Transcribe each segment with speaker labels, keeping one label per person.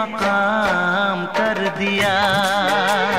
Speaker 1: मकाम कर दिया।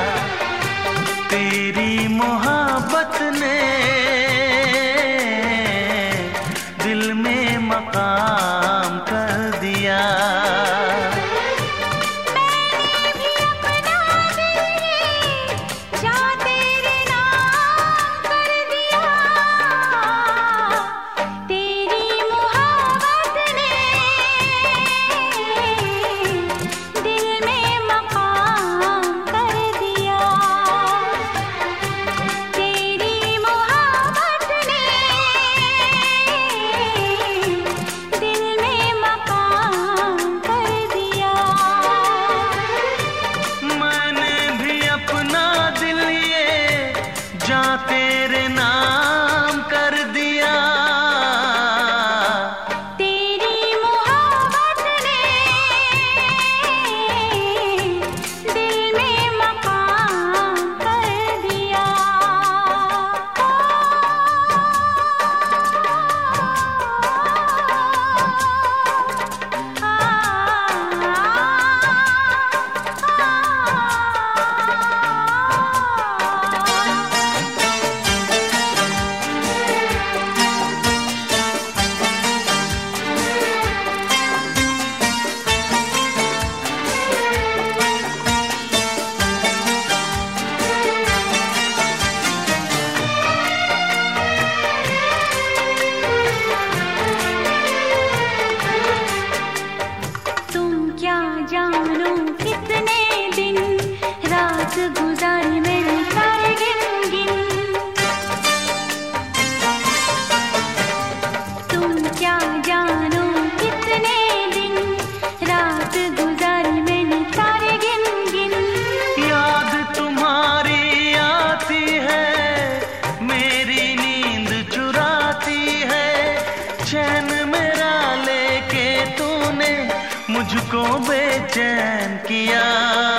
Speaker 1: मुझको बेचैन किया।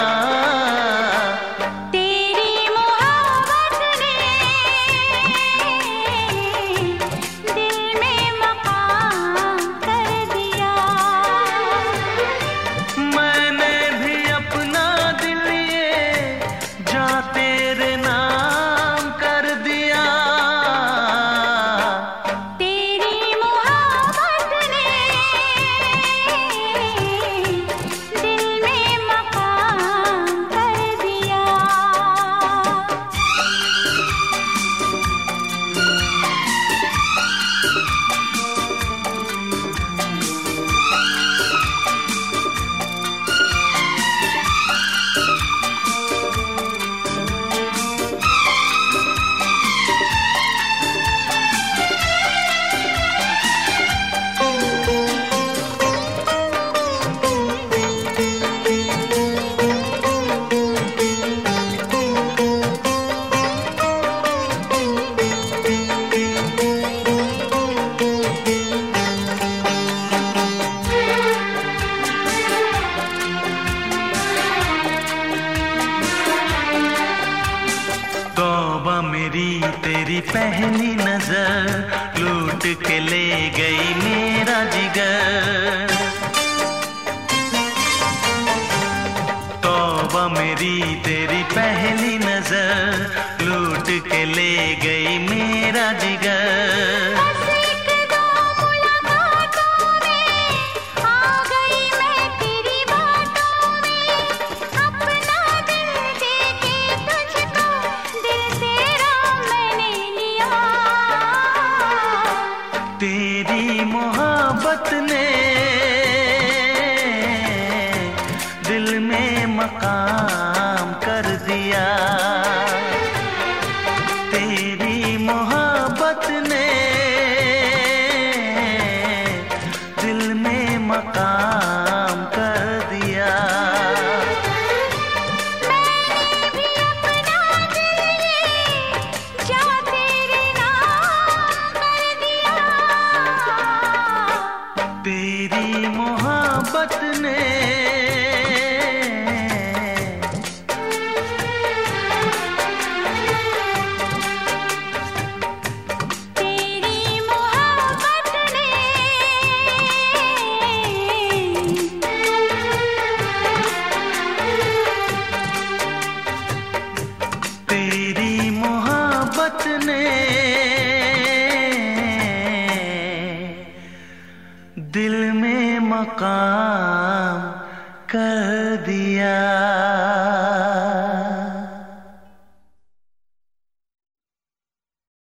Speaker 1: लूट के ले गई मेरा जिगर। तौबा मेरी तेरी पहली नज़र, लूट के ले गई मेरा जिगर। दिल में मकाम
Speaker 2: दिल में मकाम कर दिया।